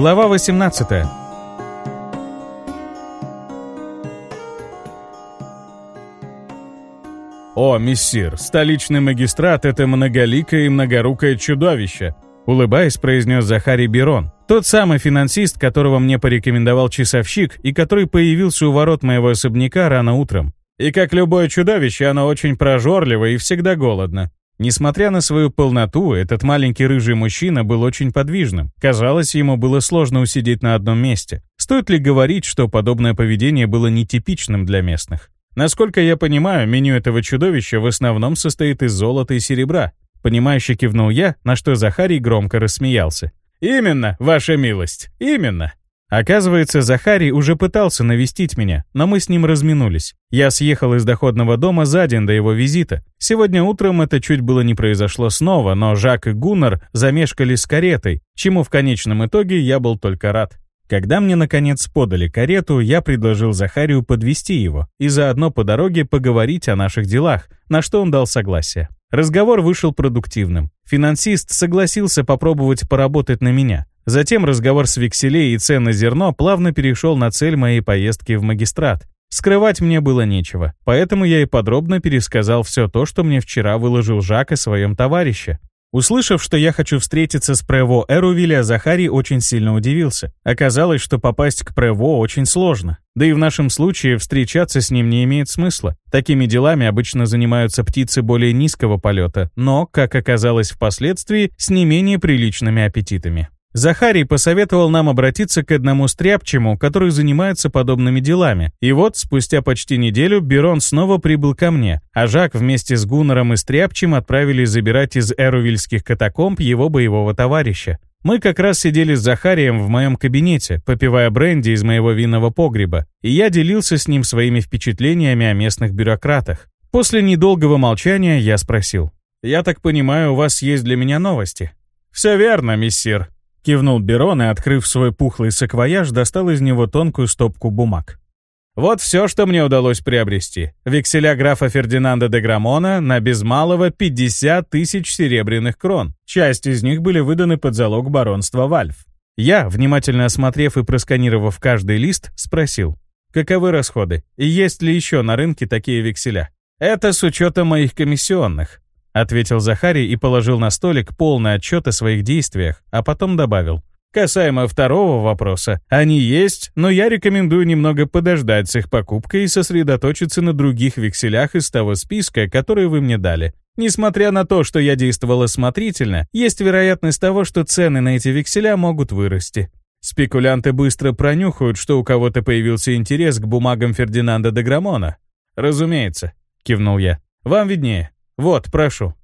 Глава 18 «О, мессир, столичный магистрат — это многоликое и многорукое чудовище!» Улыбаясь, произнес Захарий Берон, тот самый финансист, которого мне порекомендовал часовщик и который появился у ворот моего особняка рано утром. И как любое чудовище, оно очень прожорливо и всегда голодно. Несмотря на свою полноту, этот маленький рыжий мужчина был очень подвижным. Казалось, ему было сложно усидеть на одном месте. Стоит ли говорить, что подобное поведение было нетипичным для местных? Насколько я понимаю, меню этого чудовища в основном состоит из золота и серебра. Понимающе кивнул я, на что Захарий громко рассмеялся. «Именно, ваша милость, именно!» Оказывается, Захарий уже пытался навестить меня, но мы с ним разминулись. Я съехал из доходного дома за день до его визита. Сегодня утром это чуть было не произошло снова, но Жак и Гуннар замешкали с каретой, чему в конечном итоге я был только рад. Когда мне, наконец, подали карету, я предложил Захарию подвести его и заодно по дороге поговорить о наших делах, на что он дал согласие. Разговор вышел продуктивным. Финансист согласился попробовать поработать на меня. Затем разговор с векселей и цен на зерно плавно перешел на цель моей поездки в магистрат. Скрывать мне было нечего, поэтому я и подробно пересказал все то, что мне вчера выложил Жак о своем товарище. Услышав, что я хочу встретиться с Прево Эрувиля, Захарий очень сильно удивился. Оказалось, что попасть к Прево очень сложно. Да и в нашем случае встречаться с ним не имеет смысла. Такими делами обычно занимаются птицы более низкого полета, но, как оказалось впоследствии, с не менее приличными аппетитами. Захарий посоветовал нам обратиться к одному стряпчему, который занимается подобными делами. И вот, спустя почти неделю, Берон снова прибыл ко мне, а Жак вместе с Гуннером и стряпчим отправились забирать из эрувильских катакомб его боевого товарища. Мы как раз сидели с Захарием в моем кабинете, попивая бренди из моего винного погреба, и я делился с ним своими впечатлениями о местных бюрократах. После недолгого молчания я спросил. «Я так понимаю, у вас есть для меня новости?» «Все верно, миссир», Кивнул Берон и, открыв свой пухлый саквояж, достал из него тонкую стопку бумаг. Вот все, что мне удалось приобрести. Векселя графа Фердинанда де Грамона на без малого 50 тысяч серебряных крон. Часть из них были выданы под залог баронства Вальф. Я, внимательно осмотрев и просканировав каждый лист, спросил, каковы расходы и есть ли еще на рынке такие векселя. Это с учетом моих комиссионных. — ответил Захарий и положил на столик полный отчет о своих действиях, а потом добавил. «Касаемо второго вопроса, они есть, но я рекомендую немного подождать с их покупкой и сосредоточиться на других векселях из того списка, который вы мне дали. Несмотря на то, что я действовал осмотрительно, есть вероятность того, что цены на эти векселя могут вырасти. Спекулянты быстро пронюхают, что у кого-то появился интерес к бумагам Фердинанда де Грамона. «Разумеется», — кивнул я. «Вам виднее». «Вот, прошу».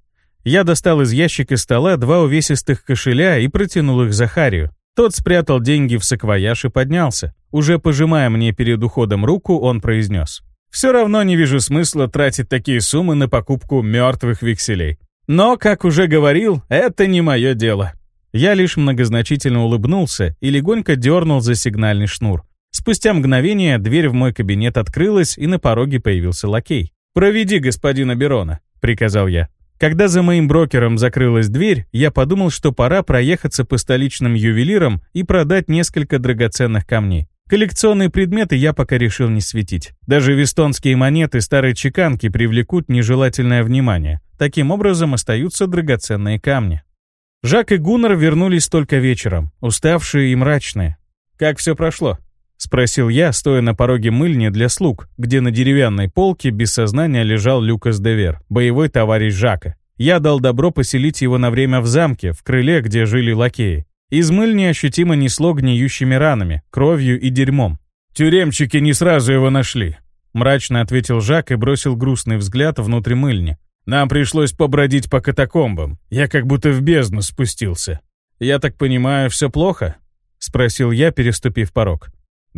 Я достал из ящика стола два увесистых кошеля и протянул их Захарию. Тот спрятал деньги в саквояж и поднялся. Уже пожимая мне перед уходом руку, он произнес. «Все равно не вижу смысла тратить такие суммы на покупку мертвых векселей. Но, как уже говорил, это не мое дело». Я лишь многозначительно улыбнулся и легонько дернул за сигнальный шнур. Спустя мгновение дверь в мой кабинет открылась, и на пороге появился лакей. «Проведи господина Берона», — приказал я. Когда за моим брокером закрылась дверь, я подумал, что пора проехаться по столичным ювелирам и продать несколько драгоценных камней. Коллекционные предметы я пока решил не светить. Даже вестонские монеты старой чеканки привлекут нежелательное внимание. Таким образом остаются драгоценные камни. Жак и Гуннер вернулись только вечером, уставшие и мрачные. «Как все прошло?» — спросил я, стоя на пороге мыльни для слуг, где на деревянной полке без сознания лежал Люкас Девер, боевой товарищ Жака. Я дал добро поселить его на время в замке, в крыле, где жили лакеи. Из мыльни ощутимо несло гниющими ранами, кровью и дерьмом. «Тюремчики не сразу его нашли», — мрачно ответил Жак и бросил грустный взгляд внутрь мыльни. «Нам пришлось побродить по катакомбам. Я как будто в бездну спустился». «Я так понимаю, все плохо?» — спросил я, переступив порог.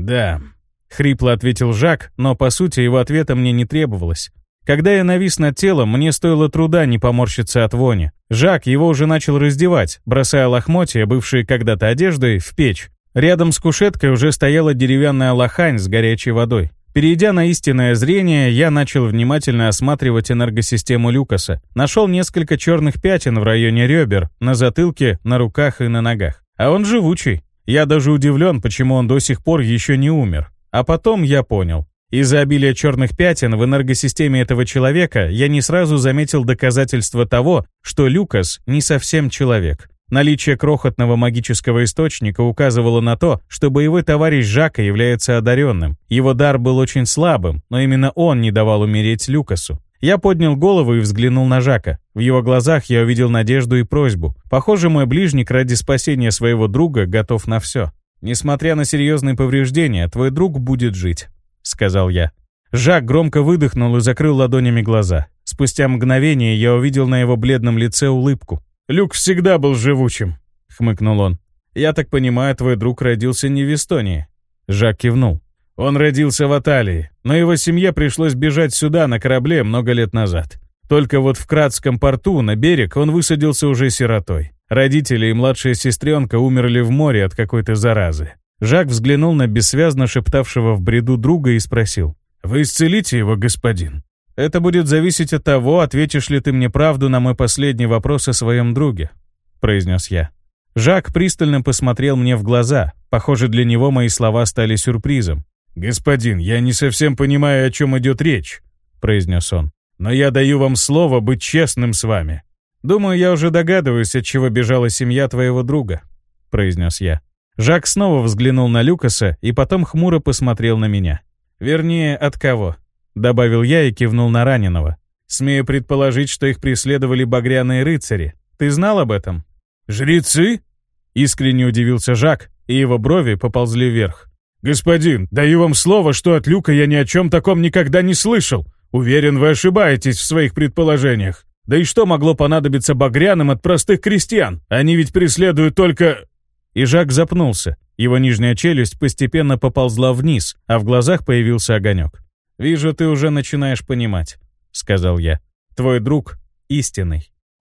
«Да», — хрипло ответил Жак, но по сути его ответа мне не требовалось. Когда я навис над телом, мне стоило труда не поморщиться от вони. Жак его уже начал раздевать, бросая лохмотья, бывшие когда-то одеждой, в печь. Рядом с кушеткой уже стояла деревянная лохань с горячей водой. Перейдя на истинное зрение, я начал внимательно осматривать энергосистему Люкаса. Нашел несколько черных пятен в районе ребер, на затылке, на руках и на ногах. А он живучий. Я даже удивлен, почему он до сих пор еще не умер. А потом я понял. Из-за обилия черных пятен в энергосистеме этого человека я не сразу заметил доказательства того, что Люкас не совсем человек. Наличие крохотного магического источника указывало на то, что боевой товарищ Жака является одаренным. Его дар был очень слабым, но именно он не давал умереть Люкасу. Я поднял голову и взглянул на Жака. В его глазах я увидел надежду и просьбу. Похоже, мой ближник ради спасения своего друга готов на все. «Несмотря на серьезные повреждения, твой друг будет жить», — сказал я. Жак громко выдохнул и закрыл ладонями глаза. Спустя мгновение я увидел на его бледном лице улыбку. «Люк всегда был живучим», — хмыкнул он. «Я так понимаю, твой друг родился не в Эстонии». Жак кивнул. Он родился в Аталии, но его семье пришлось бежать сюда на корабле много лет назад. Только вот в Кратском порту на берег он высадился уже сиротой. Родители и младшая сестренка умерли в море от какой-то заразы. Жак взглянул на бессвязно шептавшего в бреду друга и спросил. «Вы исцелите его, господин?» «Это будет зависеть от того, ответишь ли ты мне правду на мой последний вопрос о своем друге», — произнес я. Жак пристально посмотрел мне в глаза. Похоже, для него мои слова стали сюрпризом. «Господин, я не совсем понимаю, о чем идет речь», — произнес он. «Но я даю вам слово быть честным с вами. «Думаю, я уже догадываюсь, от чего бежала семья твоего друга», — произнес я. Жак снова взглянул на Люкаса и потом хмуро посмотрел на меня. «Вернее, от кого?» — добавил я и кивнул на раненого. «Смею предположить, что их преследовали багряные рыцари. Ты знал об этом?» «Жрецы?» — искренне удивился Жак, и его брови поползли вверх. «Господин, даю вам слово, что от Люка я ни о чем таком никогда не слышал. Уверен, вы ошибаетесь в своих предположениях. Да и что могло понадобиться багряным от простых крестьян? Они ведь преследуют только...» И Жак запнулся. Его нижняя челюсть постепенно поползла вниз, а в глазах появился огонек. «Вижу, ты уже начинаешь понимать», — сказал я. «Твой друг истинный».